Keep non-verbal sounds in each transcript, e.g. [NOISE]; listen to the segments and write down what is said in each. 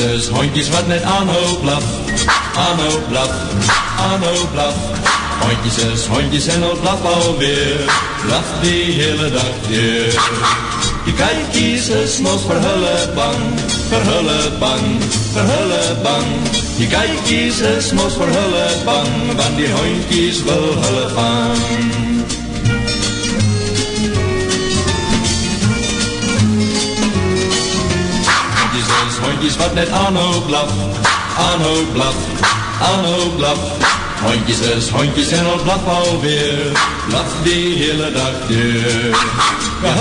is hondjes wat net aanhou blaf, aanhou blaf, aanhou blaf. Hondjes is hondjes en al blaf alweer, blaf die hele dag weer. Die kijkies is mos vir hulle bang, vir hulle bang, vir hulle bang. Die kijkies is mos vir hulle bang, want die hondjies wil hulle vang. Hondjes wat net aanhou blaf, aanhou blaf, aanhou blaf. Hondjes hondjes en al blaf alweer, blaf die hele dag deur. Ja,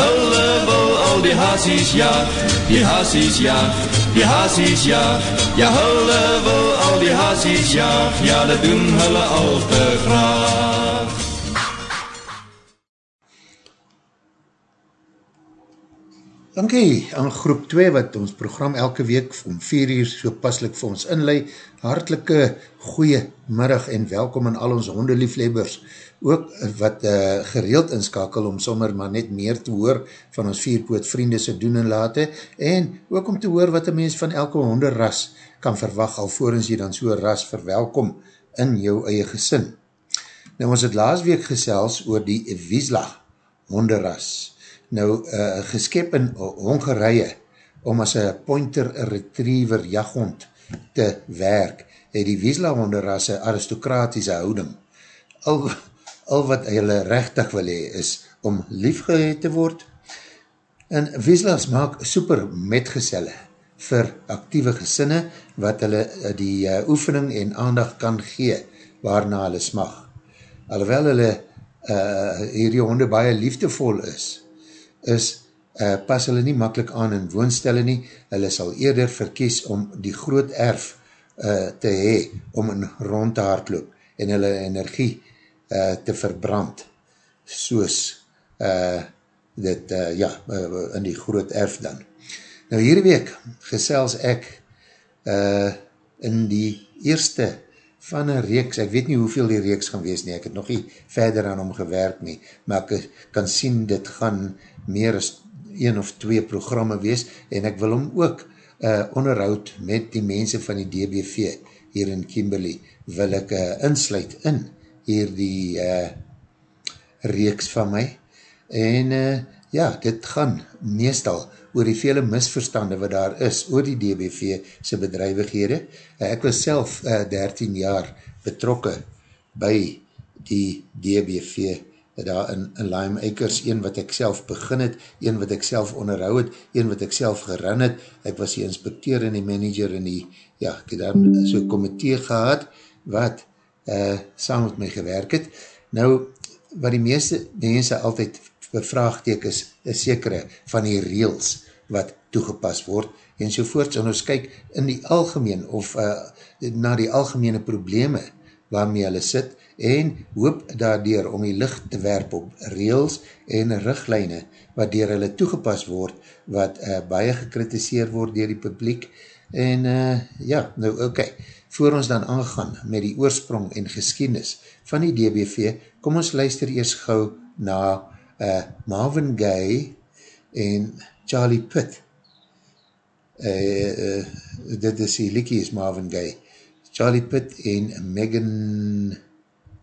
wil al die haasies jaag, die haasies jaag, die jaag. Ja, hulle wil al die haasies jaag, ja, dat doen hulle al te graag. Dankie aan groep 2 wat ons program elke week om 4 uur so paslik vir ons inlei. Hartelike goeie middag en welkom aan al ons hondelieflebbers. Ook wat uh, gereeld inskakel om sommer maar net meer te hoor van ons vierpoot vriende se doen en late en ook om te hoor wat een mens van elke honderras kan verwag alvorens jy dan so ras verwelkom in jou eie gesin. Nou ons het laas week gesels oor die Wiesla honderras nou uh, geskep in Hongarije om as een pointer retriever jachthond te werk, het die Wiesla honderrasse aristokratische houding. Al, al wat hulle rechtig wil hee is om liefgeheed te word. En Wieslas maak super metgezelle vir actieve gesinne wat hulle eh, die uh, oefening en aandag kan gee waarna hulle smag. Alhoewel hulle uh, hierdie honde baie liefdevol is, is, uh, pas hulle nie makkelijk aan in woonstelle nie, hulle sal eerder verkies om die groot erf uh, te hee, om in rond te hardloop en hulle energie uh, te verbrand, soos uh, dit, uh, ja, uh, in die groot erf dan. Nou hierdie week gesels ek uh, in die eerste van een reeks, ek weet nie hoeveel die reeks gaan wees nie, ek het nog nie verder aan hom gewerk nie, maar ek kan sien dit gaan meer as een of twee programme wees en ek wil hom ook uh, onderhoud met die mense van die DBV hier in Kimberley wil ek uh, insluit in hier die uh, reeks van my en uh, ja, dit gaan meestal oor die vele misverstande wat daar is oor die DBV sy bedrijvighede. Uh, ek was self uh, 13 jaar betrokke by die DBV daar in, in Lime Acres, een wat ek self begin het, een wat ek self onderhou het, een wat ek self geran het, ek was die inspecteur en die manager en die, ja, ek het daar so'n komitee gehad, wat uh, saam met my gewerk het. Nou, wat die meeste mense altyd bevraagteek is, is sekere van die reels wat toegepas word, en sovoorts, en ons kyk in die algemeen, of uh, na die algemene probleme waarmee hulle sit, en hoop daardoor om die licht te werp op reels en richtlijne wat dier hulle toegepas word, wat uh, baie gekritiseer word dier die publiek. En uh, ja, nou oké, okay. voor ons dan aangaan met die oorsprong en geschiedenis van die DBV, kom ons luister eers gauw na uh, Marvin Gaye en Charlie Pitt. Uh, uh, dit is die liekie is Marvin Gaye. Charlie Pitt en Megan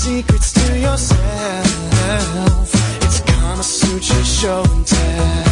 secrets to yourself. It's Kama Sutra show and tell.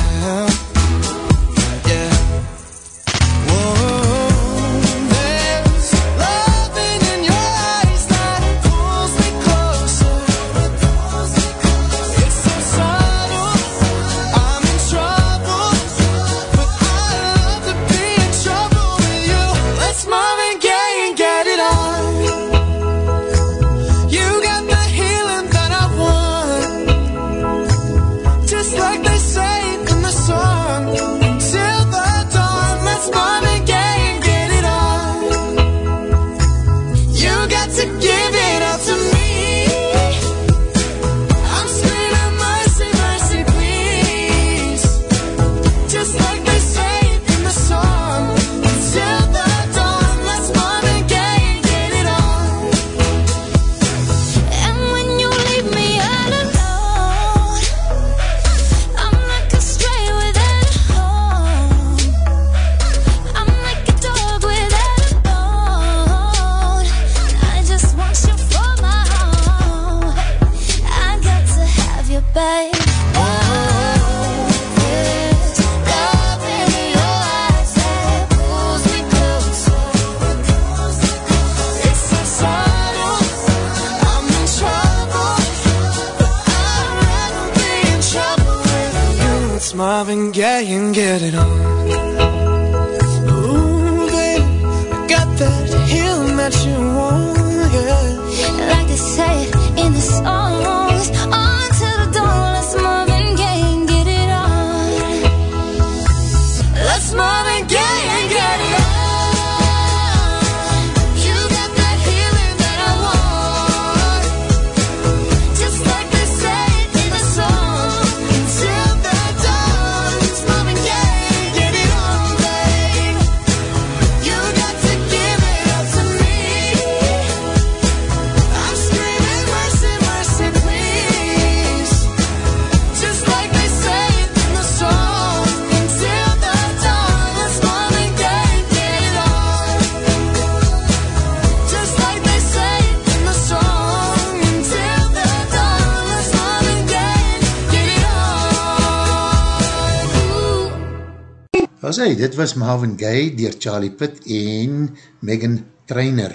Hy, dit was Marvin Gaye dier Charlie Pitt en Megan Trainer,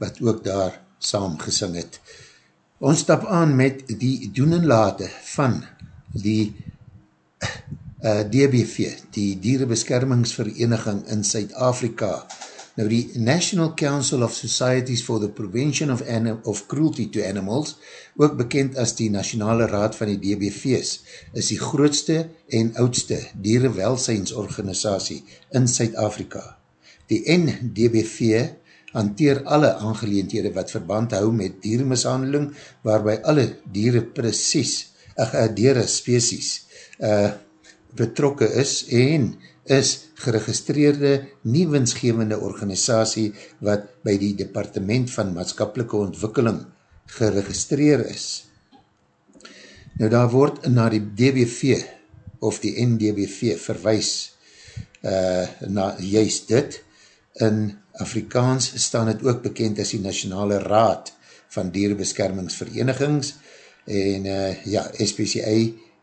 wat ook daar saam gesing het. Ons stap aan met die doen en late van die uh, DBV, die Dierenbeskermingsvereniging in Suid-Afrika. Nou die National Council of Societies for the Prevention of, Anim of Cruelty to Animals, ook bekend as die Nationale Raad van die DBV's, is die grootste en oudste dierewelsynsorganisatie in Suid-Afrika. Die NDBV hanteer alle aangeleendhede wat verband hou met dieremishandeling, waarby alle diere precies, ach, uh, diere species, uh, betrokke is en is geregistreerde nie winsgevende organisatie wat by die Departement van Maatskapelike Ontwikkeling geregistreer is. Nou daar word na die DBV of die NDBV verwys uh, na juist dit. In Afrikaans staan het ook bekend as die Nationale Raad van Dierebeskermingsverenigings en uh, ja, SPCA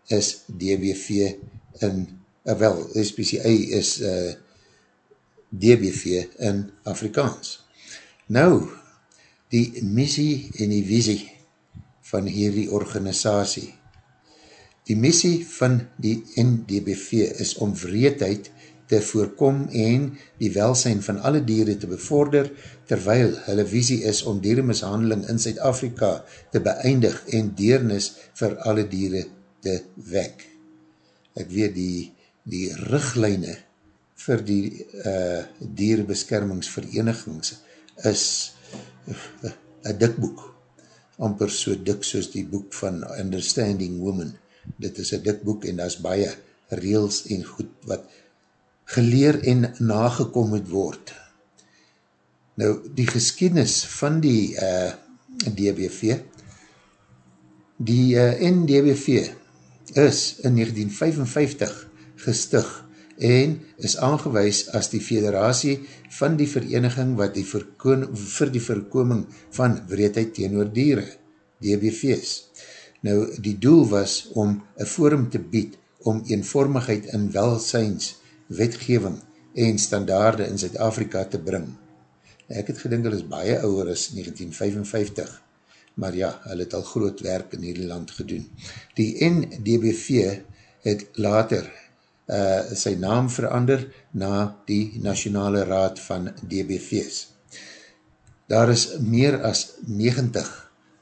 is DBV in, uh, wel, SPCA is uh, DBV in Afrikaans. Nou, die missie en die visie van hierdie organisatie. Die missie van die NDBV is om vreedheid te voorkom en die welsijn van alle dieren te bevorder, terwyl hulle visie is om dieremishandeling in Suid-Afrika te beëindig en deernis vir alle dieren te wek. Ek weet die, die richtlijne vir die uh, dierebeskermingsverenigings is een uh, dikboek, amper so dik soos die boek van Understanding Women. Dit is een dikboek en daar is baie reels en goed wat geleer en nagekom moet word. Nou, die geskiednis van die uh, DBV, die uh, NDBV is in 1955 gestig en is aangewees as die federatie van die vereniging wat die vir die voorkoming van wreedheid teenoor dieren, DBV's. Nou, die doel was om een forum te bied om eenvormigheid in welsyns, wetgeving en standaarde in Zuid-Afrika te bring. Ek het gedink, hulle is baie ouwer as 1955, maar ja, hulle het al groot werk in hierdie land gedoen. Die NDBV het later uh, sy naam verander na die Nationale Raad van DBV's. Daar is meer as 90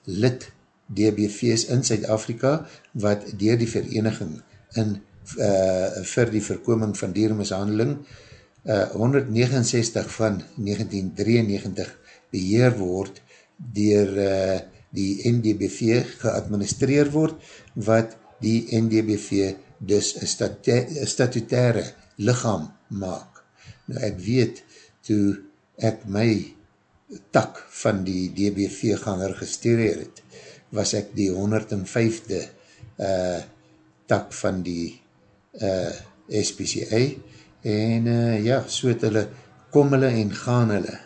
lid DBV's in Zuid-Afrika wat dier die vereniging in, uh, vir die voorkoming van dierenmishandeling uh, 169 van 1993 beheer word dier uh, die NDBV geadministreer word wat die NDBV dus een statutaire lichaam maak. Nou ek weet, toe ek my tak van die DBV gaan registreer het, was ek die 105de uh, tak van die uh, SPCA en uh, ja, so het hulle kom hulle en gaan hulle.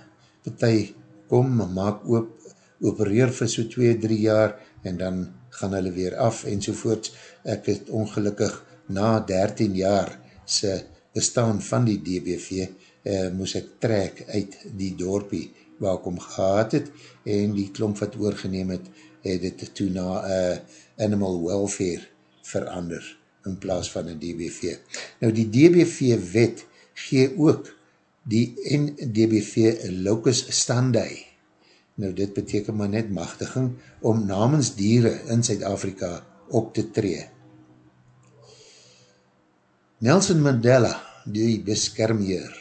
Partij kom, maak oop, opereer vir so 2-3 jaar en dan gaan hulle weer af en sovoorts. Ek het ongelukkig na 13 jaar se bestaan van die DBV uh, moes ek trek uit die dorpie waar ek om gehad het en die klomp wat oorgeneem het, het het toe na uh, animal welfare verander in plaas van een DBV. Nou die DBV wet gee ook die NDBV locus standi. Nou dit beteken maar net machtiging om namens dieren in Zuid-Afrika op te tree. Nelson Mandela, die beskermheer,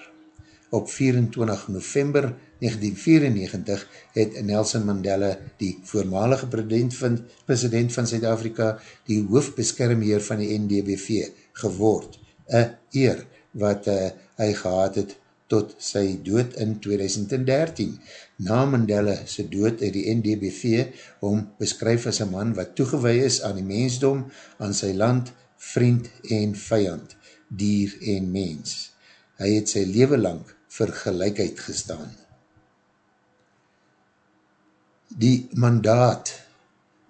op 24 november 1994 het Nelson Mandela, die voormalige president van, president van Zuid-Afrika, die hoofbeskermheer van die NDBV geword, een eer wat uh, hy gehad het tot sy dood in 2013. Na Mandela sy dood het die NDBV om beskryf as een man wat toegewee is aan die mensdom, aan sy land, vriend en vijand dier en mens. Hy het sy leven lang vir gelijkheid gestaan. Die mandaat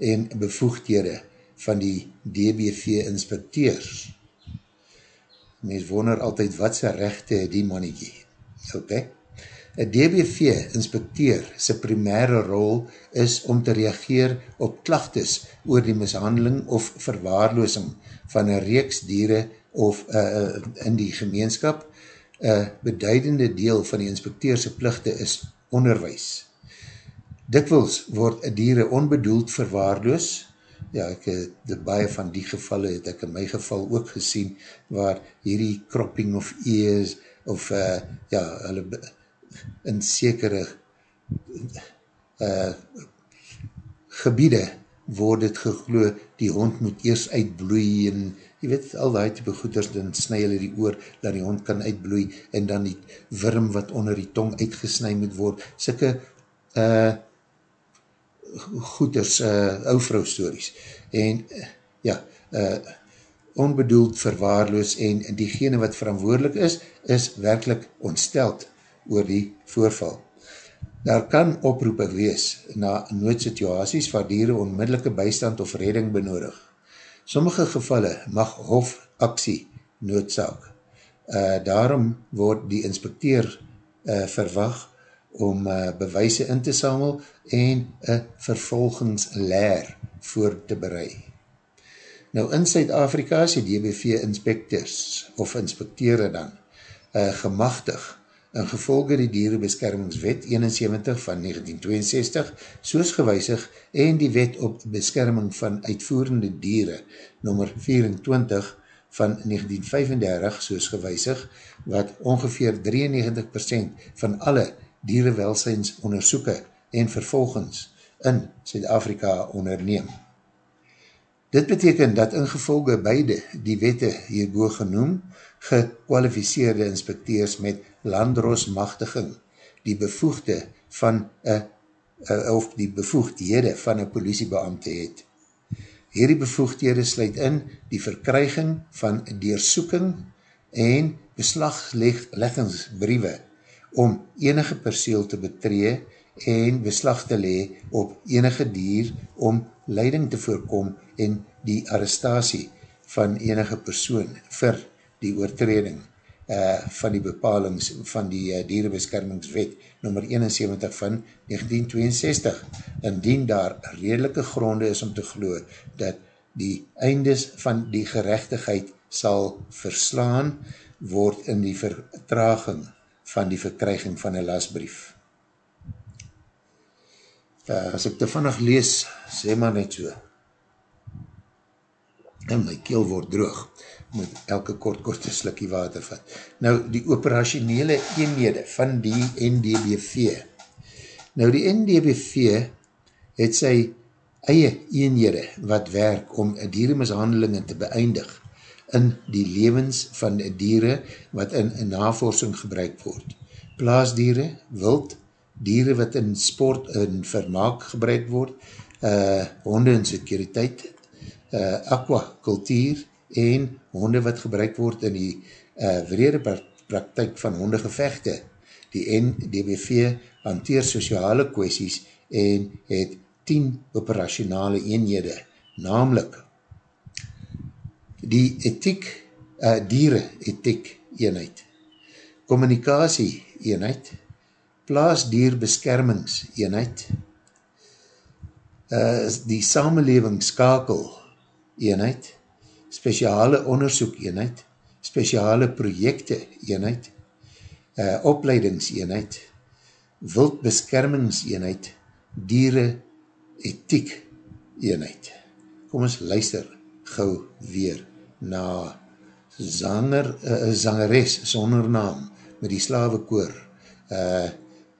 en bevoegdhede van die DBV-inspecteurs mens wonder altyd wat sy rechte die mannetjie. Ok? Een DBV-inspecteur sy primaire rol is om te reageer op klachtes oor die mishandeling of verwaarloosing van een reeks dieren of uh, in die gemeenskap, een beduidende deel van die inspecteurse plichte is onderwijs. Dikwels word dieren onbedoeld verwaarloos, ja, ek het baie van die gevalle het ek in my geval ook gesien, waar hierdie cropping of ears, of uh, ja, hulle in sekere uh, gebiede word het gegloe, die hond moet eers uitbloei en jy weet, al die type goeders, dan snu hulle die oor, dat die hond kan uitbloei, en dan die worm wat onder die tong uitgesnui moet word, sikke uh, goeders, uh, ou vrou stories, en uh, ja, uh, onbedoeld verwaarloos, en diegene wat verantwoordelik is, is werkelijk ontsteld oor die voorval. Daar kan oproepe wees na noodsituaties waar dieren onmiddellike bystand of redding benodig sommige gevalle mag hofaksie noodzaak. Uh, daarom word die inspecteur uh, verwag om uh, bewijse in te samel en een vervolgingsleer voor te berei. Nou in Suid-Afrika is die DBV inspecteurs of inspecteure dan uh, gemachtig in gevolge die Dierenbeskermingswet 71 van 1962 soos gewijzig en die wet op beskerming van uitvoerende dieren nummer 24 van 1935 soos gewijzig wat ongeveer 93% van alle dierenwelzijns onderzoeken en vervolgens in Zuid-Afrika onderneem. Dit beteken dat in gevolge beide die wette hierboe genoem, gekwalificeerde inspecteers met landrosmachtiging die bevoegde van a, a, of die bevoegdhede van een politiebeamte het. Hierdie bevoegdhede sluit in die verkryging van deersoeking en beslagleggingsbriewe om enige perseel te betree en beslag te lee op enige dier om leiding te voorkom en die arrestatie van enige persoon vir die oortreding uh, van die bepalings van die uh, dierenbeskermingswet nummer 71 van 1962 indien daar redelike gronde is om te glo dat die eindes van die gerechtigheid sal verslaan word in die vertraging van die verkryging van een lasbrief. Uh, as ek te vannig lees, sê maar net so. En my keel word droog moet elke kort korte slikkie water vat. Nou, die operationele eenhede van die NDBV. Nou, die NDBV het sy eie eenhede wat werk om dierenmishandelingen te beëindig in die levens van dieren wat in, in navorsing gebruik word. Plaasdiere, wild, dieren wat in sport en vermaak gebruik word, uh, honde in sekuriteit, uh, aquakultuur, en honde wat gebruik word in die uh, wrede praktijk van hondegevechte. Die NDBV hanteer sociale kwesties en het 10 operationale eenhede namelijk die ethiek, uh, dieren ethiek eenheid, communicatie eenheid, plaasdierbeskermings eenheid, uh, die samenlevingsskakel eenheid, speciale onderzoek eenheid, speciale projekte eenheid, uh, opleidingseenheid, wildbeskermingseenheid, dieren ethiek eenheid. Kom ons luister gauw weer na zanger, uh, zangeres sonder naam met die slavekoor uh,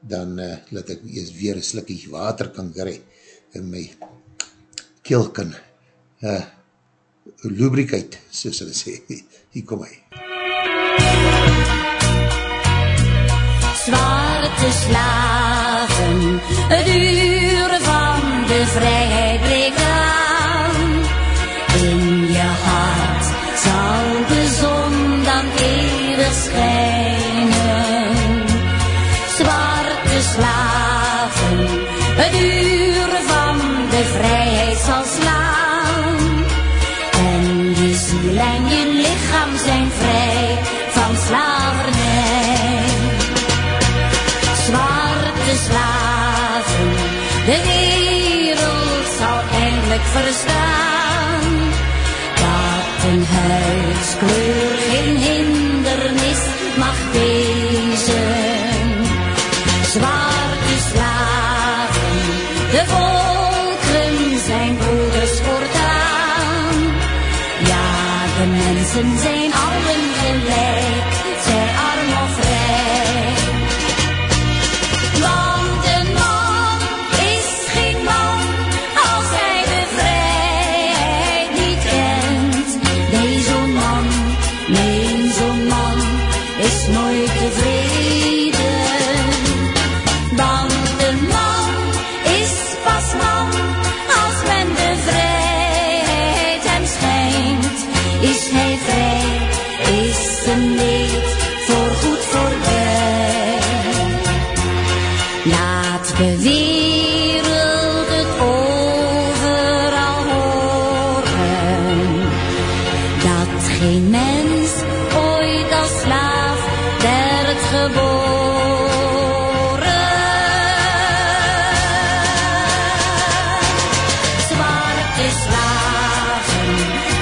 dan uh, laat ek eers weer een slikkie water kan kry in my keel kan uh, lubricate, soos hulle sê. [LAUGHS] Hier kom hy. Zwarte slaven, verstaan. Dat een huidskleur geen hindernis mag wezen. Zwarte slaven, de volken zijn broeders voortaan. Ja, de mensen zijn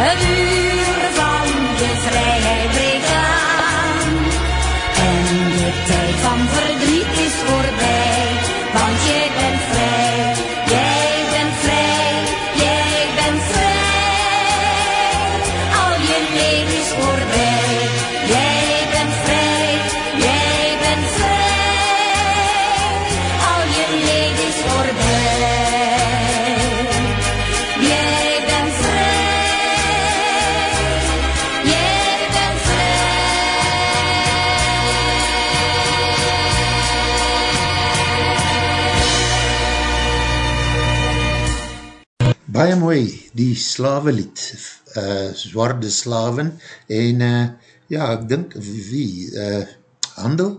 het slavelied, uh, Zwarde Slaven, en uh, ja, ek dink wie, uh, Handel,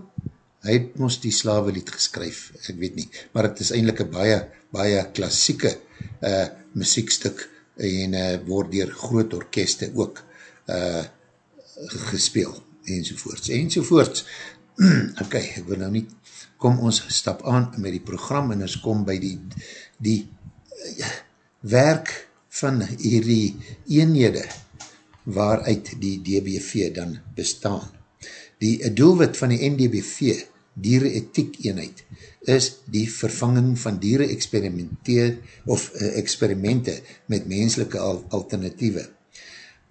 hy het ons die slavelied geskryf, ek weet nie, maar het is eindelijk een baie, baie klassieke uh, muziekstuk en uh, word dier groot orkeste ook uh, gespeel, enzovoorts, enzovoorts. [CLEARS THROAT] ok, ek wil nou nie, kom ons stap aan met die program en ons kom by die, die uh, werk van hierdie eenhede waaruit die DBV dan bestaan. Die doelwit van die NDBV, dierenethiek eenheid, is die vervanging van dieren experimenteer of uh, experimente met menselike al alternatieve.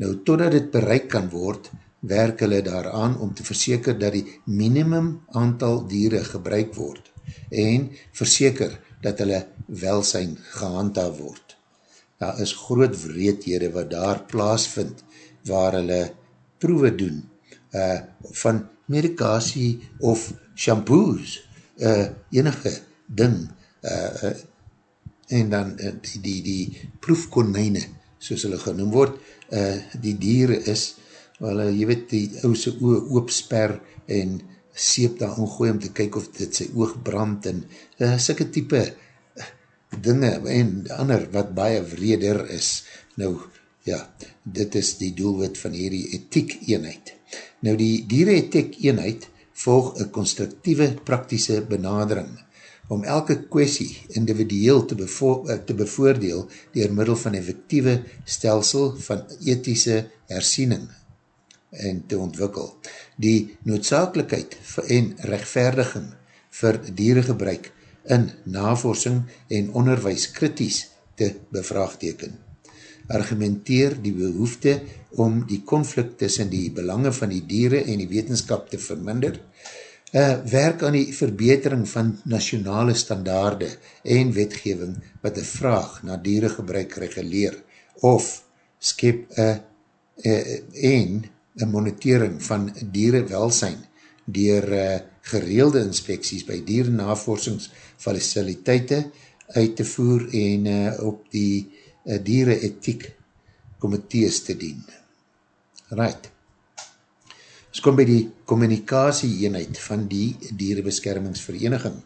Nou, totdat dit bereik kan word, werk hulle daaraan om te verseker dat die minimum aantal dieren gebruik word en verseker dat hulle welsijn gehandhaaf word. Daar is groot wreedhede wat daar plaasvind waar hulle proewe doen uh, van medikasie of shampoos, uh, enige ding, uh, uh, en dan uh, die, die, die proefkonijne, soos hulle genoem word, uh, die dieren is, wel, uh, jy weet, die ouse oog oopsper en seep daar omgooi om te kyk of dit sy oog brand en uh, sikke type dinge en ander wat baie wreder is. Nou, ja, dit is die doelwit van hierdie ethiek eenheid. Nou, die dierenethiek eenheid volg een constructieve praktische benadering om elke kwestie individueel te, bevo te bevoordeel dier middel van effectieve stelsel van ethische hersiening en te ontwikkel. Die noodzakelijkheid en rechtvaardiging vir dierengebruik in navorsing en onderwijs kritisch te bevraagteken. Argumenteer die behoefte om die conflict tussen die belange van die dieren en die wetenskap te verminder, uh, werk aan die verbetering van nationale standaarde en wetgeving wat een vraag na dierengebruik reguleer of skep een en een monitering van dierenwelsijn dier uh, gereelde inspecties by dierennavorsingsfaciliteite uit te voer en uh, op die uh, dierenethiek komitees te dien. Right. Ons kom by die communicatie eenheid van die dierenbeskermingsvereniging.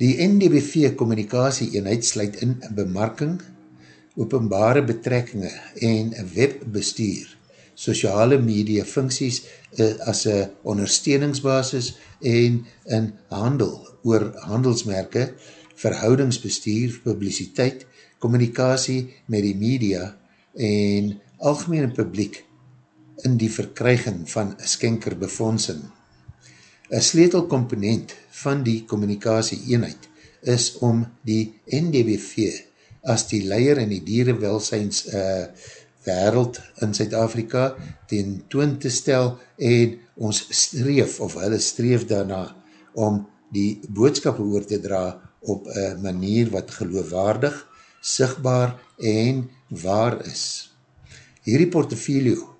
Die NDBV communicatie eenheid sluit in bemarking, openbare betrekkinge en webbestuur, sociale media funksies uh, as een ondersteuningsbasis en in handel oor handelsmerke, verhoudingsbestuur, publiciteit, communicatie met die media en algemene publiek in die verkryging van skenkerbefonsing. Een sleutelkomponent van die communicatie eenheid is om die NDBV as die leier in die dierenwelsyns uh, wereld in Zuid-Afrika ten toon te stel en ons streef of hulle streef daarna om die boodskap oor te dra op een manier wat geloofwaardig, sigtbaar en waar is. Hierdie portfolio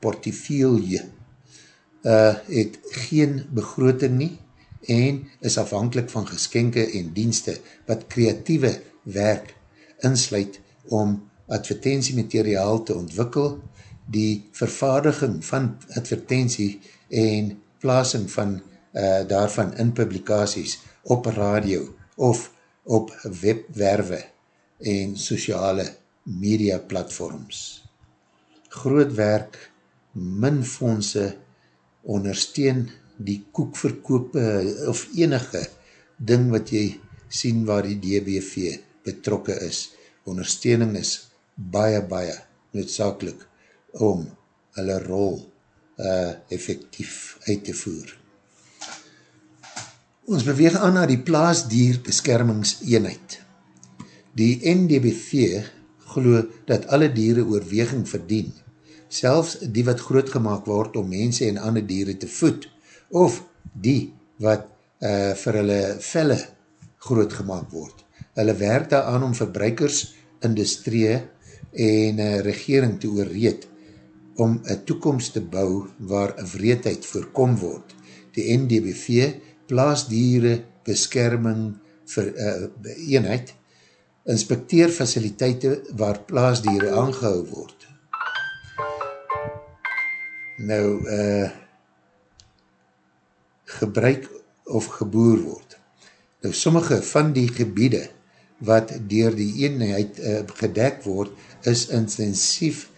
portefeuille uh, het geen begroting nie en is afhankelijk van geskenke en dienste wat kreatieve werk insluit om advertentiemateriaal te ontwikkel, die vervaardiging van advertentie en plasing van uh, daarvan in publikaties op radio of op webwerwe en sociale media platforms. Groot werk min fondse ondersteun die koekverkoop of enige ding wat jy sien waar die DBV betrokke is. Ondersteuning is baie, baie noodzakelijk om hulle rol uh, effectief uit te voer. Ons beweeg aan na die plaasdierbeskermingseenheid. Die NDBV glo dat alle dieren oorweging verdien selfs die wat grootgemaak word om mense en ander dieren te voed, of die wat uh, vir hulle velle grootgemaak word. Hulle werk daaraan om verbruikers, industrie en uh, regering te oorreed om een toekomst te bou waar vreedheid voorkom word. Die NDBV plaas dieren beskerming vir uh, eenheid inspecteer faciliteite waar plaasdieren aangehou word nou uh, gebruik of geboer word. Nou sommige van die gebiede wat dier die eenheid uh, gedek word, is intensief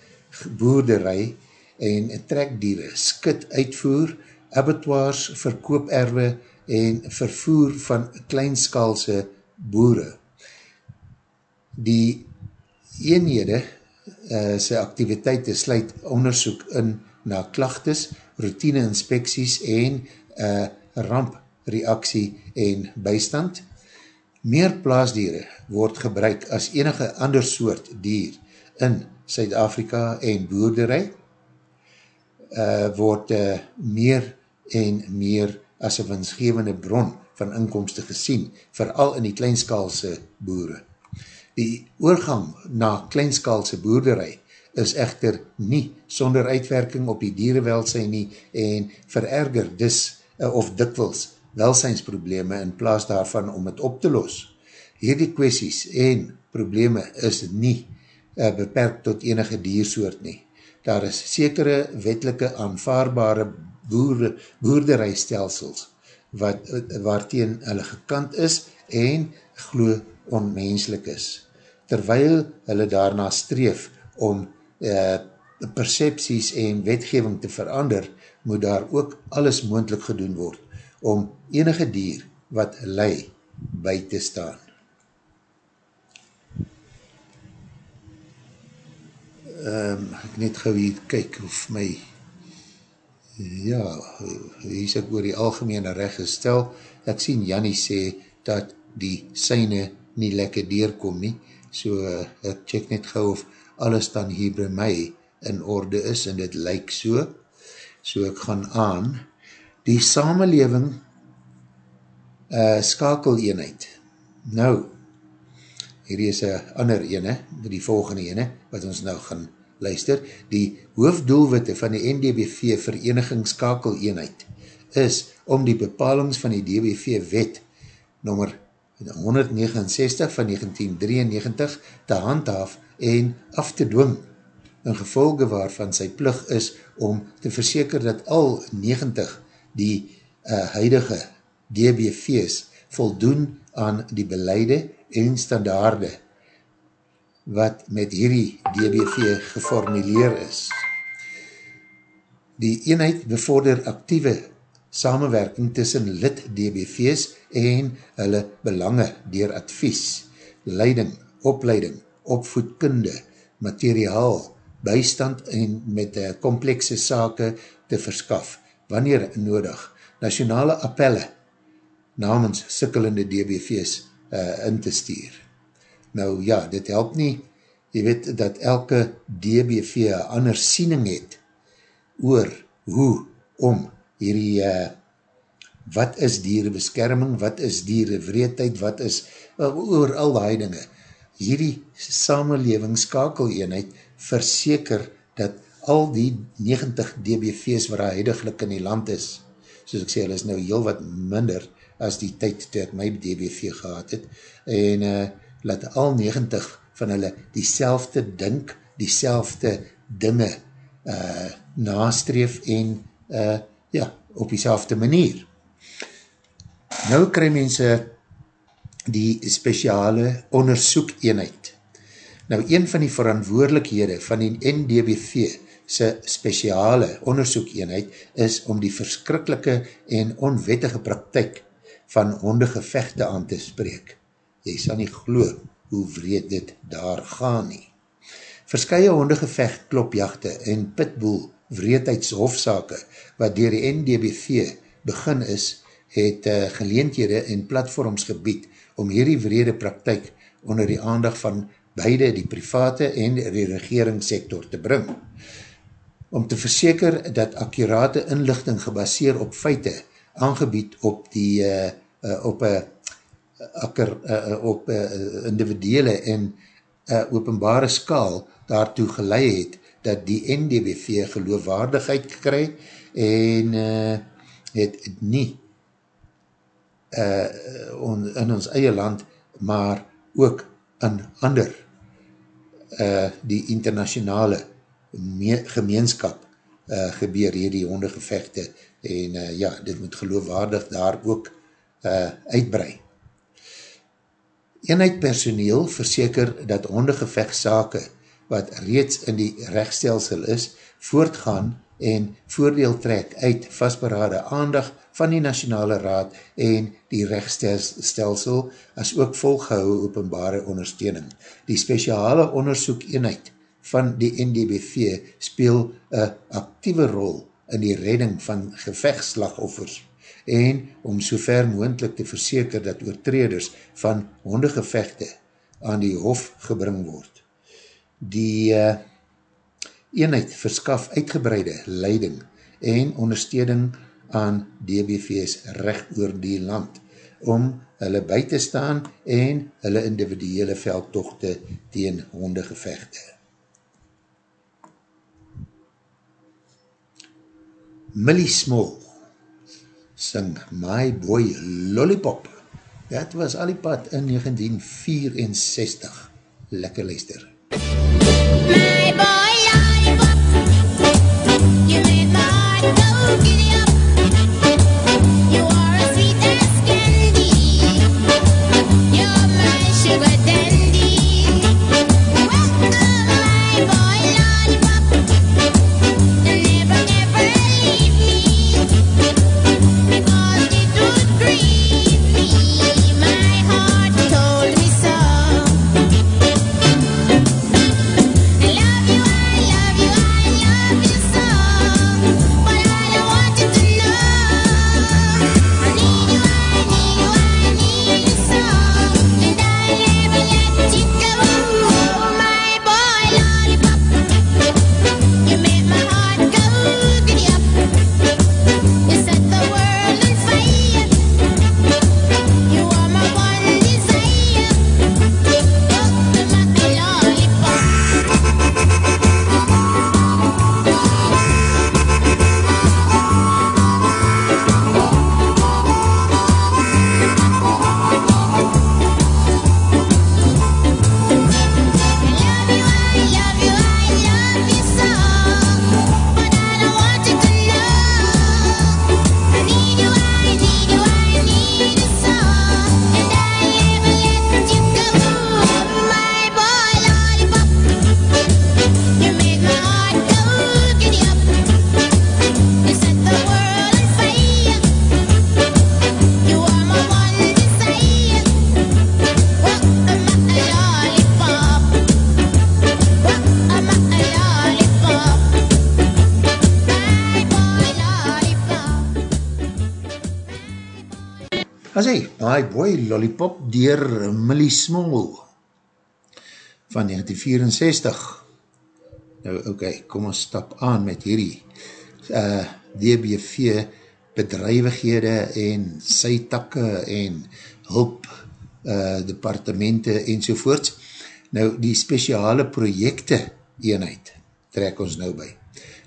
boerderij en trekdiere, skit uitvoer, abattoirs, verkooperwe en vervoer van kleinskaalse boere. Die eenhede uh, sy activiteite sluit onderzoek in na klachtes, routine inspecties en uh, rampreaksie en bystand. Meer plaasdiere word gebruik as enige ander soort dier in Suid-Afrika en boerderij uh, word uh, meer en meer as een winsgevende bron van inkomste gesien, vooral in die kleinskaalse boere. Die oorgang na kleinskaalse boerderij is echter nie sonder uitwerking op die dierenwelsijn nie en vererger dis uh, of dikwils welsynsprobleme in plaas daarvan om het op te los. Hierdie kwesties en probleme is nie uh, beperkt tot enige diersoort nie. Daar is sekere wetelike aanvaarbare boer, boerderijstelsels wat, waarteen hulle gekant is en glo onmenslik is. Terwyl hulle daarna streef om uh, percepties en wetgeving te verander, moet daar ook alles moendlik gedoen word om enige dier wat lei by te staan. Um, ek net gauw hier kyk of my ja, hier is ek oor die algemene recht gestel. Ek sien Jannie sê dat die syne nie lekker deurkom nie, so ek check net gauw of alles dan hier by my in orde is en dit lyk so. So ek gaan aan. Die samenleving uh, skakel eenheid. Nou, hierdie is een ander ene, die volgende ene, wat ons nou gaan luister. Die hoofdoelwitte van die NDBV Vereniging Skakel Eenheid is om die bepalings van die DBV wet nummer 169 van 1993 te handhaaf en af te dwing in gevolge waarvan sy plug is om te verseker dat al 90 die uh, huidige DBV's voldoen aan die beleide en standaarde wat met hierdie DBV geformuleer is. Die eenheid bevorder actieve samenwerking tussen lid DBV's en hulle belange dier advies, leiding, opleiding, opvoedkunde, materiaal, bystand en met komplekse sake te verskaf, wanneer nodig, nationale appelle namens sikkelende DBV's uh, in te stuur. Nou ja, dit help nie, jy weet dat elke DBV ander siening het oor hoe om hierdie, uh, wat is dierenbeskerming, wat is dierenwreedheid, wat is, uh, oor al die dinge. Hierdie samenlevingsskakel eenheid verseker dat al die 90 DBV's wat huidiglik in die land is, soos ek sê, hulle is nou heel wat minder as die tyd toe ek my DBV gehad het, en uh, laat al 90 van hulle die selfde dink, die selfde dinge uh, nastreef en uh, ja, op die selfde manier. Nou kry mense die speciale onderzoek eenheid. Nou, een van die verantwoordelikhede van die NDBV sy speciale onderzoek eenheid is om die verskrikkelike en onwettige praktijk van hondegevechte aan te spreek jy sal nie glo hoe wreed dit daar gaan nie. Verskye hondegevecht klopjachte en pitboel wreedheidshofsake wat dier die NDBV begin is, het uh, geleenthede en platforms gebied om hierdie wrede praktijk onder die aandag van beide die private en die regeringssektor te bring. Om te verseker dat akkurate inlichting gebaseer op feite aangebied op die uh, uh, op een akker uh, op uh, individuele en uh, openbare skaal daartoe gelei het dat die NDBV geloofwaardigheid kry en uh, het nie uh, on, in ons eie land maar ook in ander uh, die internationale gemeenskap uh, gebeur hier die hondegevechte en uh, ja, dit moet geloofwaardig daar ook uh, uitbreid. Eenheid personeel verseker dat hondegevechtsake wat reeds in die rechtstelsel is, voortgaan en voordeel trek uit vastberade aandag van die Nationale Raad en die rechtstelsel as ook volgehou openbare ondersteuning. Die speciale onderzoek eenheid van die NDBV speel een actieve rol in die redding van gevechtsslagoffers en om so ver moendlik te verseker dat oortreders van hondegevechte aan die hof gebring word. Die uh, eenheid verskaf uitgebreide leiding en ondersteuning aan DBV's recht oor die land om hulle by te staan en hulle individuele veldtochte teen hondegevechte. Millie Small sing My Boy Lollipop. Dat was al die pad in 1964. Lekker luister. My boy lollipop, you make my heart go giddy My Boy Lollipop dier Millie Small van 1964. Nou, oké, okay, kom ons stap aan met hierdie uh, DBV bedrijvighede en sy takke en hulp uh, departemente enzovoorts. Nou, die speciale projekte eenheid trek ons nou by.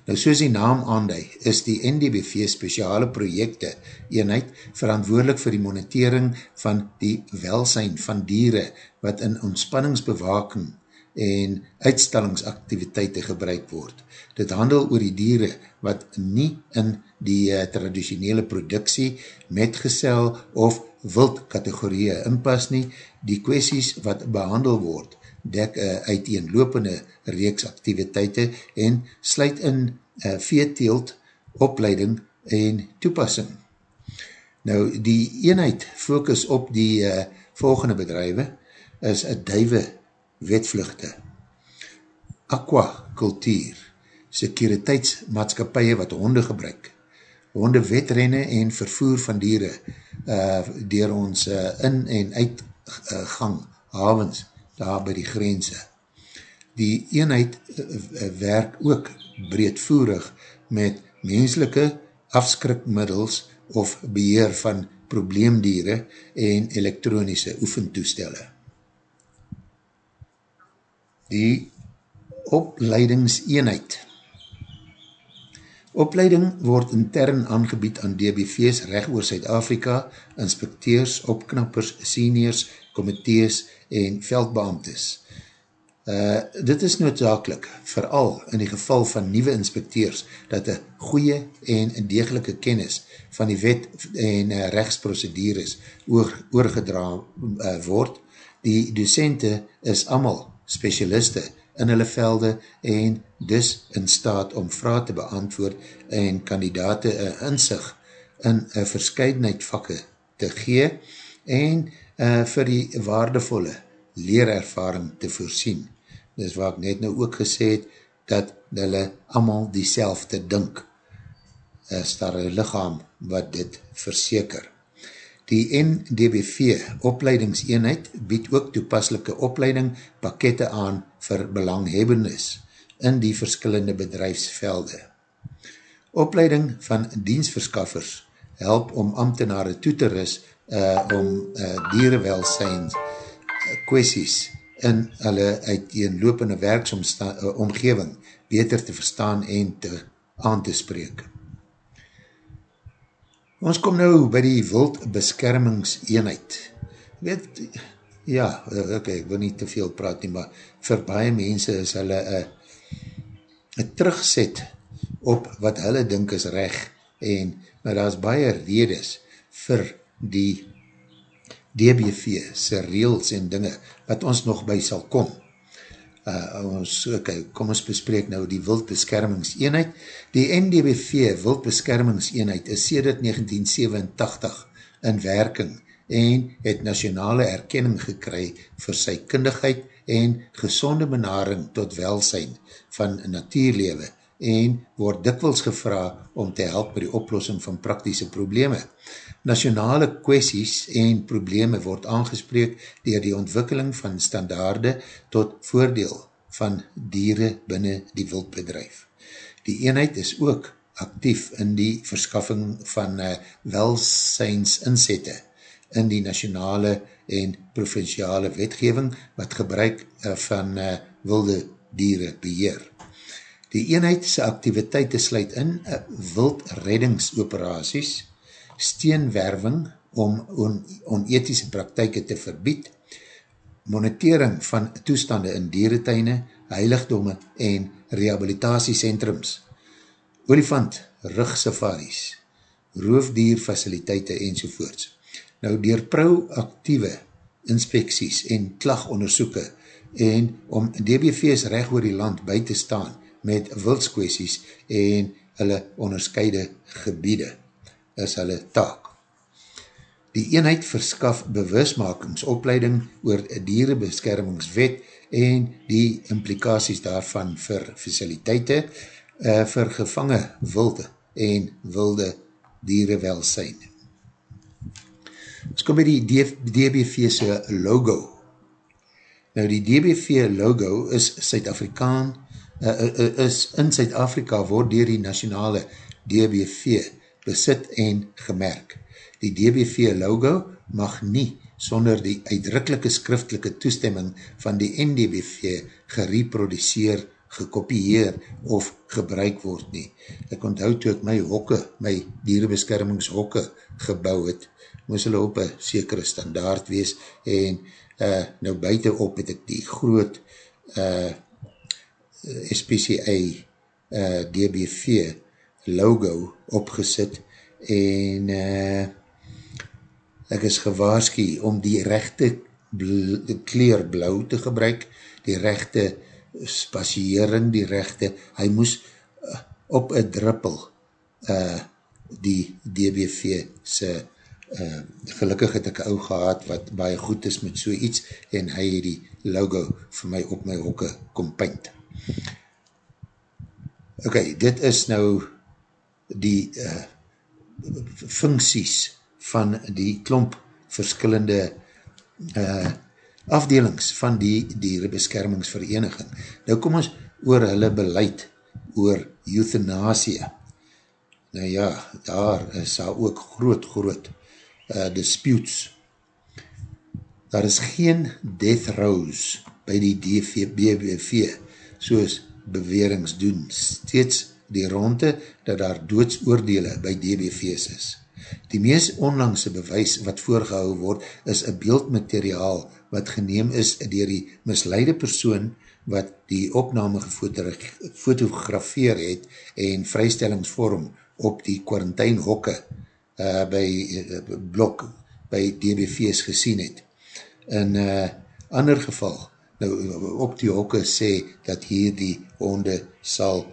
Nou, soos die naam aandui, is die NDBV speciale projekte eenheid verantwoordelik vir die monitering van die welsijn van dieren wat in ontspanningsbewaking en uitstellingsaktiviteite gebruik word. Dit handel oor die dieren wat nie in die uh, traditionele productie, metgesel of wild kategorieën inpas nie, die kwesties wat behandel word, dek uh, uiteenlopende reeks activiteite en sluit in uh, veeteelt, opleiding en toepassing. Nou, die eenheid focus op die uh, volgende bedrijwe is een duive wetvluchte, aquakultuur, securiteitsmaatskapie wat honde gebruik, honde wetrenne en vervoer van dieren uh, dier ons uh, in- en uitgang uh, havens daar by die grense. Die eenheid uh, werk ook breedvoerig met menselike afskrikmiddels of beheer van probleemdiere en elektronische oefentoestelle. Die opleidingseenheid Opleiding word intern aangebied aan DBV's recht oor Suid-Afrika, inspecteurs, opknappers, seniors, komitees en veldbeamtes. Uh, dit is noodzakelijk, vooral in die geval van nieuwe inspecteurs, dat een goeie en degelike kennis van die wet en uh, rechtsprocedures oor, oorgedra uh, word. Die docente is amal specialiste in hulle velde en dus in staat om vraag te beantwoord en kandidate een inzicht in een verscheidenheid vakke te gee en uh, vir die waardevolle leerervaring te voorsien. Dis waar ek net nou ook gesê het, dat hulle allemaal die selfde dink. Is daar een lichaam wat dit verseker. Die NDBV opleidingseenheid bied ook toepaslike opleiding pakkette aan vir belanghebbenis in die verskillende bedrijfsvelde. Opleiding van diensverskaffers help om ambtenare toe te ris uh, om uh, dierewelsijn kwesties in hulle uiteenlopende werksomgeving beter te verstaan en te aan te spreek. Ons kom nou by die wildbeskermingseenheid. Weet, ja, ok, ek wil nie te veel praat nie, maar vir baie mense is hulle een terugset op wat hulle dink is reg en, maar daar is baie redes vir die DBV se reels en dinge wat ons nog by sal kom uh, ons, okay, kom ons bespreek nou die wildbeskermingseenheid. Die NDBV wildbeskermingseenheid is sedert 1987 in werking en het nationale erkenning gekry vir sy kundigheid en gezonde benaring tot welsijn van natuurlewe en word dikwels gevra om te help by die oplossing van praktische probleme. Nationale kwesties en probleme word aangespreek dier die ontwikkeling van standaarde tot voordeel van dieren binnen die wildbedrijf. Die eenheid is ook actief in die verskaffing van uh, welsynsinzette in die nationale en provinciale wetgeving wat gebruik uh, van uh, wilde dieren beheer. Die eenheidse activiteite sluit in uh, wildreddingsoperaties, steenwerving om on, onethische praktijke te verbied, monitering van toestande in dieretuine, heiligdomme en rehabilitatiecentrums, olifant, rugsafaris, roofdierfaciliteite enzovoorts. Nou, dier proactieve inspecties en klagonderzoeken en om DBV's recht oor die land by te staan met wildskwesties en hulle onderscheide gebiede is hulle taak. Die eenheid verskaf bewusmakingsopleiding oor dierebeskermingswet en die implikaties daarvan vir faciliteite, uh, vir gevange wilde en wilde dierewelsijn. Ons kom by die DBV se logo. Nou die DBV logo is Suid-Afrikaan, uh, uh, is in Suid-Afrika word dier die nationale DBV besit en gemerk. Die DBV logo mag nie sonder die uitdrukkelike skriftelike toestemming van die NDBV gereproduceer, gekopieer of gebruik word nie. Ek onthou toe ek my hokke, my dierebeskermingshokke gebouw het, moes hulle op een sekere standaard wees en uh, nou buiten op het ek die groot uh, SPCA uh, DBV logo opgesit en uh, ek is gewaarski om die rechte kleur blauw te gebruik, die rechte spasiering, die rechte, hy moes uh, op een druppel uh, die DBV se uh, gelukkig het ek ou gehad wat baie goed is met so iets en hy het die logo vir my op my hokke kom paint. Ok, dit is nou die uh, funksies van die klomp verskillende uh, afdelings van die dierebeskermingsvereniging. Nou kom ons oor hulle beleid oor euthanasie. Nou ja, daar is daar ook groot, groot uh, disputes. Daar is geen death rows by die DVBBV, soos bewerings doen, steeds die ronde dat daar doodsoordele by DBV's is. Die mees onlangse bewys wat voorgehou word, is een beeldmateriaal wat geneem is dier die misleide persoon wat die opname gefotografeer het en vrystellingsvorm op die quarantijnhokke uh, by uh, blok by DBV's gesien het. In uh, ander geval, nou op die hokke sê dat hier die honde sal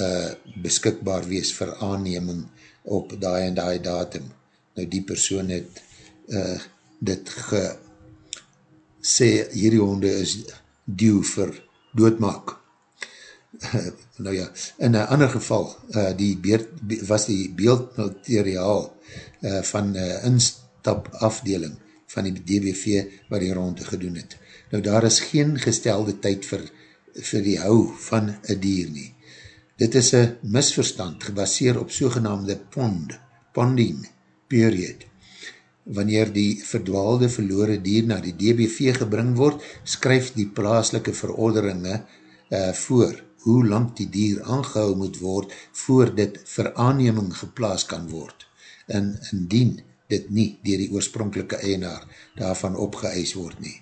uh, beskikbaar wees vir aanneming op die en die datum. Nou die persoon het uh, dit ge sê hierdie honde is duw vir doodmaak. [LAUGHS] nou ja, in een ander geval, uh, die beerd, was die beeldmateriaal uh, van uh, instap afdeling van die DBV wat die ronde gedoen het. Nou daar is geen gestelde tyd vir, vir die hou van een dier nie. Dit is een misverstand gebaseer op sogenaamde pond, ponding period. Wanneer die verdwaalde verloore dier na die DBV gebring word, skryf die plaaslike verorderinge uh, voor hoe lang die dier aangehou moet word voor dit vir aanneming geplaas kan word. En indien dit nie dier die oorspronkelike eienaar daarvan opgeëis word nie.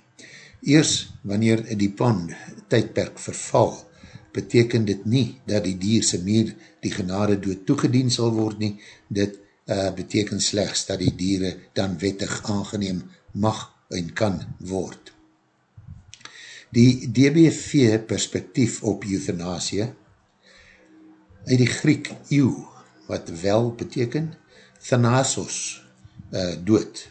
Eers wanneer die pond tydperk verval, beteken dit nie dat die dierse meer die genade dood toegedien sal word nie, dit uh, beteken slechts dat die diere dan wettig aangeneem mag en kan word. Die DBV perspektief op euthanasie uit die Griek eeuw, wat wel beteken, thanasos, uh, dood,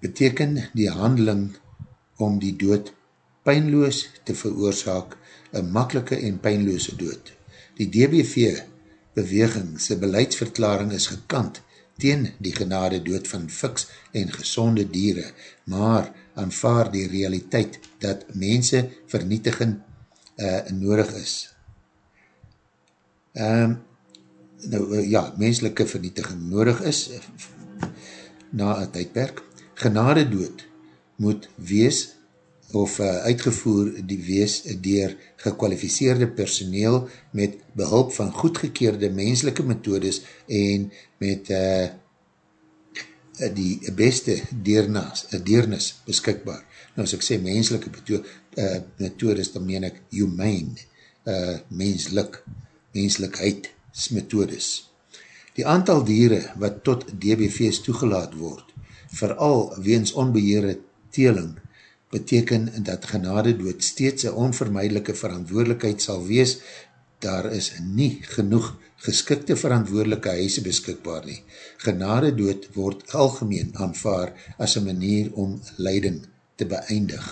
beteken die handeling om die dood pijnloos te veroorzaak, een makkelike en pijnloose dood. Die DBV beweging, sy beleidsverklaring is gekant teen die genade dood van fiks en gezonde dieren, maar aanvaar die realiteit dat mense vernietigen uh, nodig is. Um, nou, uh, ja, menselike vernietiging nodig is uh, na een tydperk. Genade dood moet wees of uh, uitgevoer die wees dier gekwalificeerde personeel met behulp van goedgekeerde menselike methodes en met uh, die beste deernas, deernis beskikbaar. Nou as ek sê menselike uh, methodes, dan meen ek humane, uh, menslik, menslikheid methodes. Die aantal dieren wat tot DBV's toegelaat word, vooral weens onbeheerde teeling, beteken dat genade dood steeds een onvermijdelike verantwoordelikheid sal wees, daar is nie genoeg geskikte verantwoordelike huise beskikbaar nie. Genade dood word algemeen aanvaar as een manier om leiding te beëindig.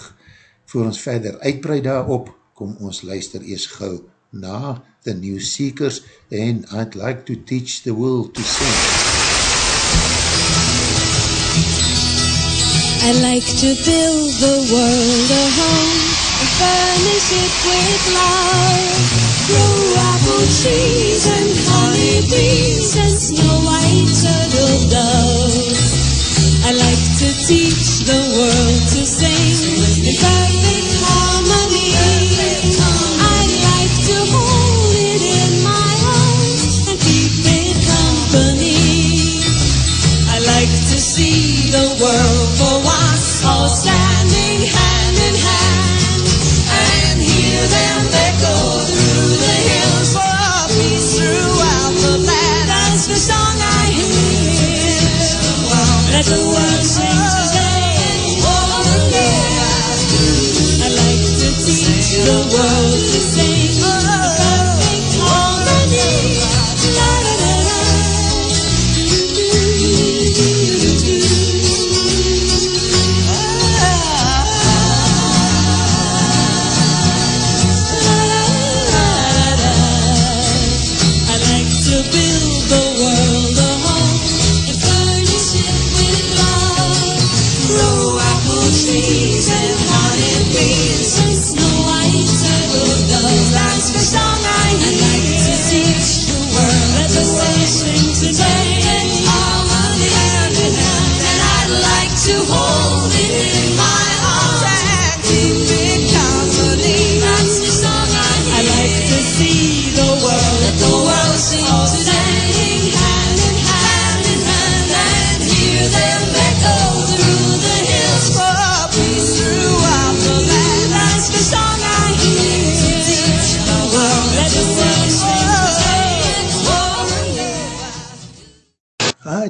Voor ons verder uitbreid daarop, kom ons luister eers gauw na The New Seekers en I'd like to teach the world to sing. I like to build the world a home and furnish it with love. Grow apple trees and honey bees and snow white turtle doves. I like to teach the world to sing the world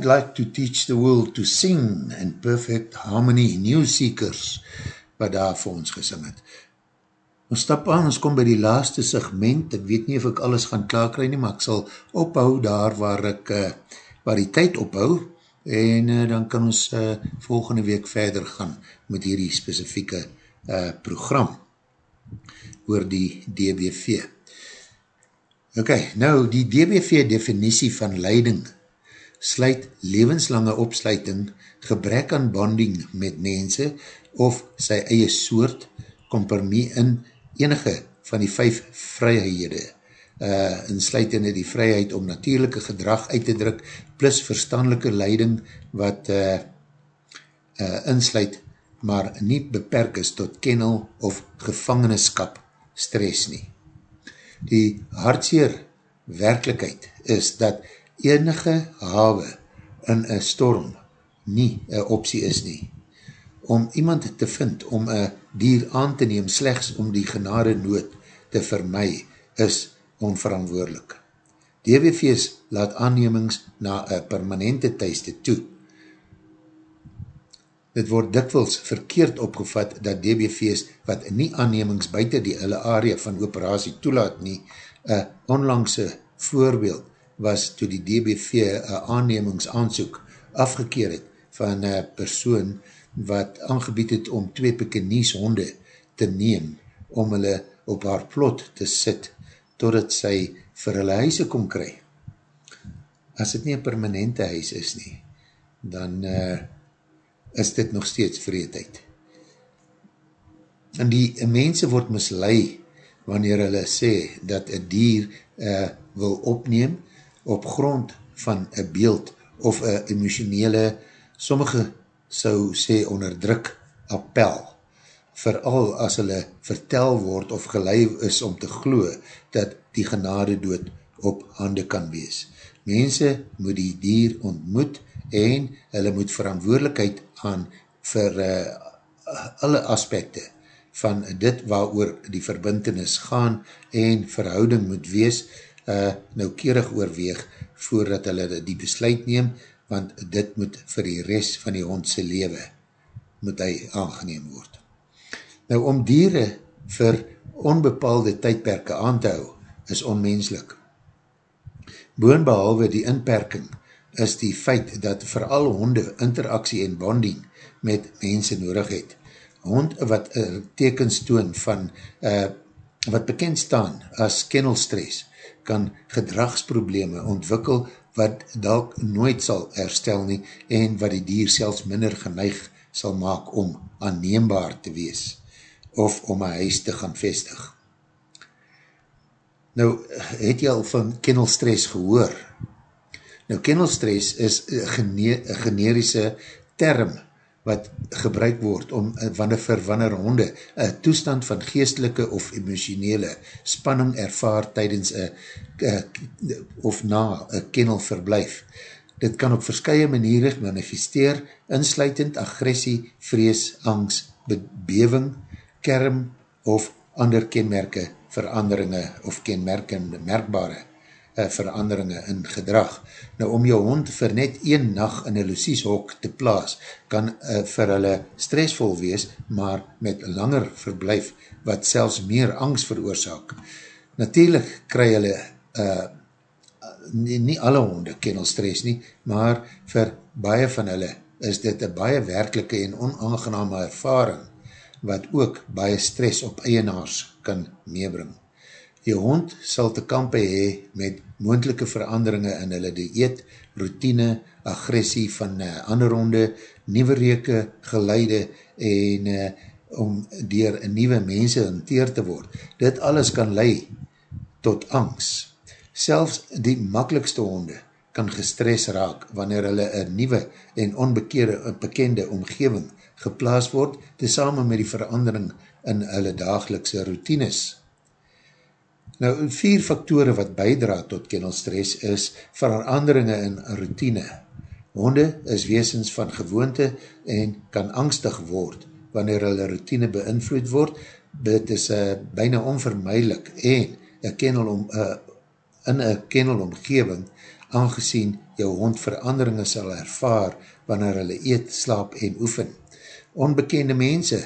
I'd like to teach the world to sing in perfect harmony, New Seekers, wat daar vir ons gesing het. Ons stap aan, ons kom by die laaste segment, ek weet nie of ek alles gaan klaarkry nie, maar ek sal ophou daar waar ek, uh, waar die tyd ophou, en uh, dan kan ons uh, volgende week verder gaan met hierdie specifieke uh, program oor die DBV. Ok, nou die DBV definitie van leiding sluit levenslange opsluiting, gebrek aan bonding met mense of sy eie soort kompermie in enige van die vijf vryhede, uh, insluitende die vryheid om natuurlijke gedrag uit te druk, plus verstandelike leiding wat uh, uh, insluit, maar nie beperk is tot kennel of gevangeneskap stress nie. Die hartseer werkelijkheid is dat enige hawe in een storm nie een optie is nie. Om iemand te vind om een dier aan te neem slechts om die genade nood te vermy is onverantwoordelik. DWV's laat aannemings na een permanente thuiste toe. Dit word dikwels verkeerd opgevat dat DBV's wat nie aannemings buiten die hulle area van operatie toelaat nie, een onlangse voorbeeld was toe die DBV een aannemingsaansoek afgekeer het van een persoon wat aangebied het om twee pekenies honde te neem om hulle op haar plot te sit totdat sy vir hulle huise kon kry. As het nie een permanente huis is nie, dan uh, is dit nog steeds vreedheid. En die mense word mislui wanneer hulle sê dat een dier uh, wil opneem op grond van een beeld of een emotionele, sommige sou sê onderdruk appel, vooral as hulle vertel word of gelei is om te glo dat die genade dood op hande kan wees. Mense moet die dier ontmoet en hulle moet verantwoordelikheid aan vir uh, alle aspekte van dit waaroor die verbintenis gaan en verhouding moet wees, uh, noukeurig oorweeg voordat hulle die besluit neem, want dit moet vir die rest van die hondse lewe moet hy aangeneem word. Nou om dieren vir onbepaalde tydperke aan te hou, is onmenslik. Boonbehalwe die inperking is die feit dat vooral honde interaksie en bonding met mense nodig het. Hond wat tekens toon van uh, wat bekend staan as kennelstress kan gedragsprobleme ontwikkel wat dalk nooit sal herstel nie en wat die dier selfs minder geneig sal maak om aanneembaar te wees of om een huis te gaan vestig. Nou, het jy al van kennelstress gehoor? Nou, kennelstress is een gene generische term wat gebruik word om eh, wanneer vir wanneer honde een toestand van geestelike of emotionele spanning ervaar tydens een of na een kennel verblijf. Dit kan op verskye maniere manifesteer, insluitend agressie, vrees, angst, bebewing, kerm of ander kenmerke veranderinge of kenmerkende merkbare uh, veranderinge in gedrag. Nou om jou hond vir net een nacht in een lucieshok te plaas, kan uh, vir hulle stressvol wees, maar met langer verblijf wat selfs meer angst veroorzaak. Natuurlijk kry hulle uh, nie, nie alle honde kennel stress nie, maar vir baie van hulle is dit een baie werkelike en onaangename ervaring wat ook baie stress op eienaars kan meebring. Jou hond sal te kampe hee met moendelike veranderinge in hulle dieet, routine, agressie van uh, ander honde, nieuwe reke, geleide en uh, om dier nieuwe mense hanteer te word. Dit alles kan lei tot angst. Selfs die makkelijkste honde kan gestres raak wanneer hulle een nieuwe en onbekende omgeving geplaas word, tezamen met die verandering in hulle dagelikse routines. Nou, vier faktore wat bijdra tot kennelstress is veranderinge in routine. Honde is weesens van gewoonte en kan angstig word wanneer hulle routine beïnvloed word. Dit is uh, bijna onvermijdelik en kennel om, uh, in een kennelomgeving aangezien jou hond veranderinge sal ervaar wanneer hulle eet, slaap en oefen onbekende mense.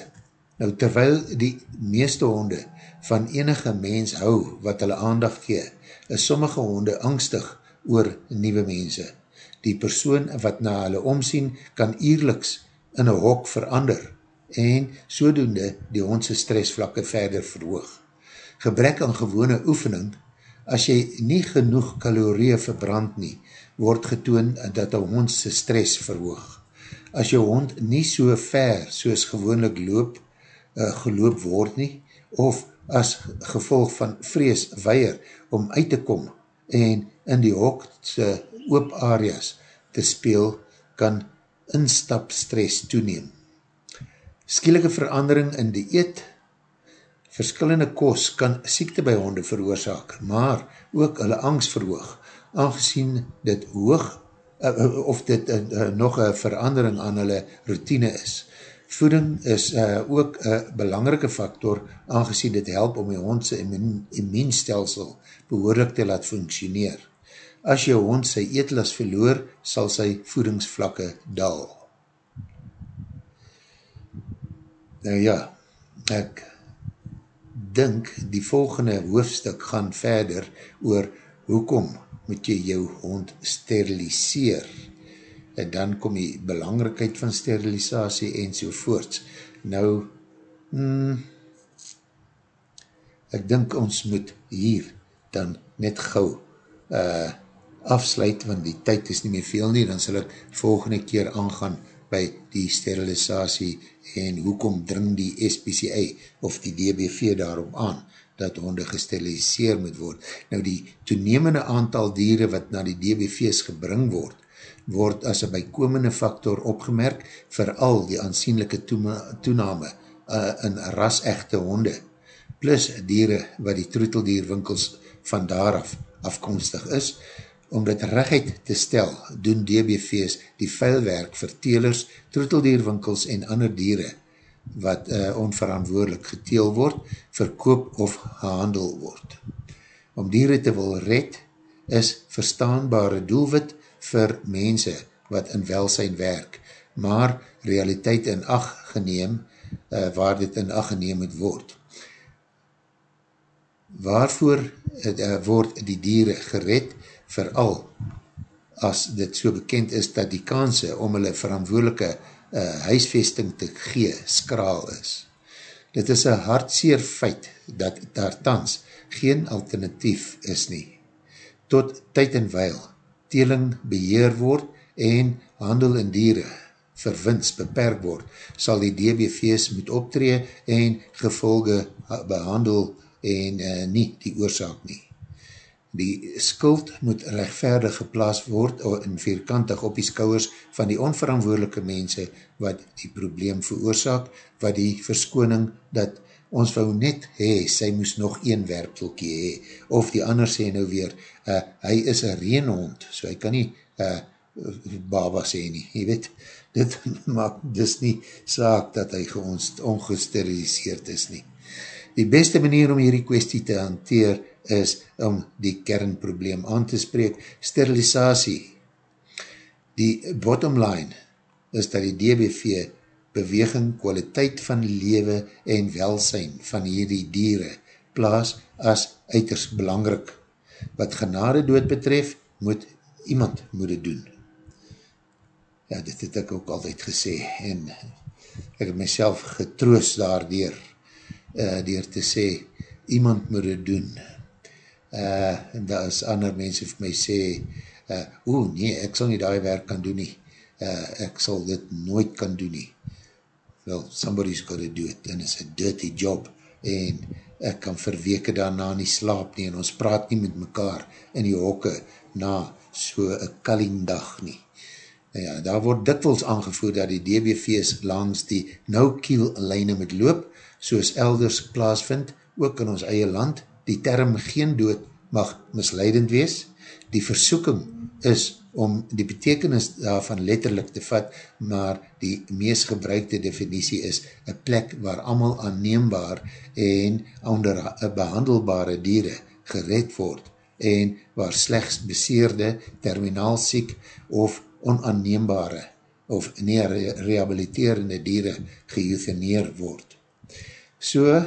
Nou, terwyl die meeste honde van enige mens hou wat hulle aandag gee, is sommige honde angstig oor nieuwe mense. Die persoon wat na hulle omsien kan eerliks in een hok verander en sodoende die hondse stressvlakke verder verhoog. Gebrek aan gewone oefening, as jy nie genoeg kalorieën verbrand nie, word getoon dat die hondse stress verhoog as jou hond nie so ver soos gewoonlik loop, uh, geloop word nie, of as gevolg van vrees weier om uit te kom en in die hokse oop areas te speel, kan instapstress toeneem. Skielike verandering in die eet, verskillende kos kan siekte by honde veroorzaak, maar ook hulle angst verhoog, aangezien dit hoog uh, of dit uh, nog een verandering aan hulle routine is. Voeding is uh, ook een belangrike factor, aangezien dit help om die hondse immuunstelsel behoorlik te laat functioneer. As jou hond sy eetlas verloor, sal sy voedingsvlakke dal. Nou ja, ek dink die volgende hoofdstuk gaan verder oor hoekom moet jy jou hond steriliseer. En dan kom die belangrikheid van sterilisatie en sovoorts. Nou, hmm, ek dink ons moet hier dan net gauw uh, afsluit, want die tyd is nie meer veel nie, dan sal ek volgende keer aangaan by die sterilisatie en hoekom dring die SPCA of die DBV daarop aan dat honde gesteriliseer moet word. Nou die toenemende aantal dieren wat na die DBV's gebring word, word as een bykomende factor opgemerk vir al die aansienlijke toename uh, in ras-echte honde, plus dieren wat die troeteldierwinkels van daaraf afkomstig is, om dit rechtheid te stel, doen DBV's die vuilwerk vir telers, troeteldierwinkels en ander dieren, wat uh, onverantwoordelik geteel word, verkoop of gehandel word. Om dieren te wil red, is verstaanbare doelwit vir mense wat in welsijn werk, maar realiteit in acht geneem, uh, waar dit in acht geneem moet word. Waarvoor uh, word die dieren gered, vooral as dit so bekend is dat die kanse om hulle verantwoordelike uh, huisvesting te gee skraal is. Dit is een hartseer feit dat daar tans geen alternatief is nie. Tot tyd en weil, teling beheer word en handel in dieren verwins beperk word, sal die DBV's moet optree en gevolge behandel en uh, nie die oorzaak nie. Die skuld moet rechtvaardig geplaas word en vierkantig op die skouwers van die onverantwoordelike mense wat die probleem veroorzaak, wat die verskoning dat ons wou net hee, sy moes nog een werptelkie hee, of die ander sê nou weer, uh, hy is een reenhond, so hy kan nie uh, baba sê nie, jy weet, [LAUGHS] dit maak dus nie saak dat hy ongesteriliseerd is nie. Die beste manier om hierdie kwestie te hanteer is om die kernprobleem aan te spreek, sterilisatie. Die bottom line is dat die DBV beweging, kwaliteit van lewe en welsijn van hierdie dieren plaas as uiters belangrik. Wat genade dood betref, moet iemand moet het doen. Ja, dit het ek ook altyd gesê en ek het myself getroos daardoor uh, door te sê, iemand moet het doen. Uh, en daar is ander mense vir my sê, uh, oe nee, ek sal nie die werk kan doen nie, uh, ek sal dit nooit kan doen nie well, somebody's got to do it, and it's a dirty job, en ek kan vir weke daarna nie slaap nie, en ons praat nie met mekaar in die hokke na so een kalingdag nie. Nou ja, daar word dikwels aangevoer dat die DBV's langs die no-kiel lijne moet loop, soos elders plaasvind, ook in ons eie land, die term geen dood mag misleidend wees, die versoeking is om die betekenis daarvan letterlik te vat, maar die meest gebruikte definitie is een plek waar allemaal aanneembaar en onder behandelbare dieren gered word en waar slechts beseerde, terminaal siek of onaanneembare of nie rehabiliterende dieren geëutheneer word. So,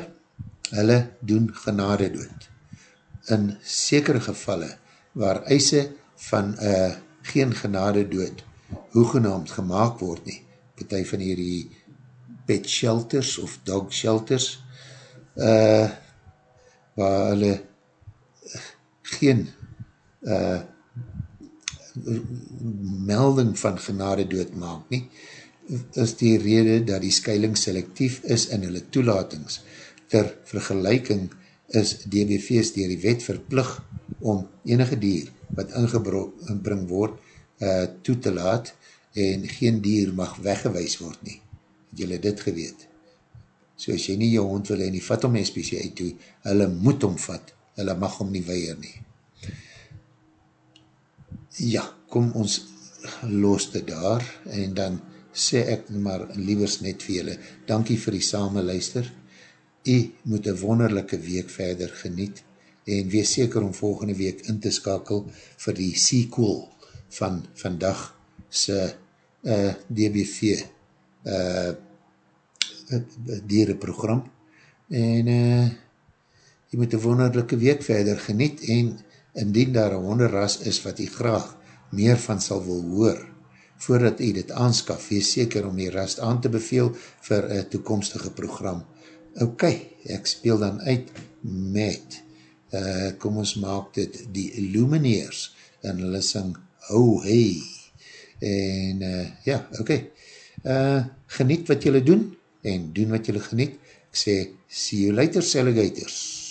hulle doen genade dood. In sekere gevalle waar eise van uh, geen genade dood hoegenaamd gemaakt word nie. Partij van hierdie pet shelters of dog shelters uh, waar hulle geen uh, melding van genade dood maak nie, is die rede dat die skeiling selectief is in hulle toelatings. Ter vergelijking is DBV's dier die wet verplug om enige dier wat ingebring word uh, toe te laat en geen dier mag weggewees word nie. Het julle dit geweet? So as jy nie jou hond wil en die vat om SPC uit toe, hulle moet omvat, hulle mag om nie weier nie. Ja, kom ons los dit daar en dan sê ek maar liewers net vir julle, dankie vir die same luister, jy moet een wonderlijke week verder geniet, en wees seker om volgende week in te skakel vir die sequel van vandag se uh, DBV uh, dierenprogram en uh, jy moet een wonderlijke week verder geniet en indien daar een honderras is wat jy graag meer van sal wil hoor voordat jy dit aanskaf, wees seker om die rast aan te beveel vir een toekomstige program. Ok, ek speel dan uit met uh, kom ons maak dit die Illumineers en hulle sing Oh Hey. En uh, ja, ok. Uh, geniet wat julle doen en doen wat julle geniet. Ek sê, see you later alligators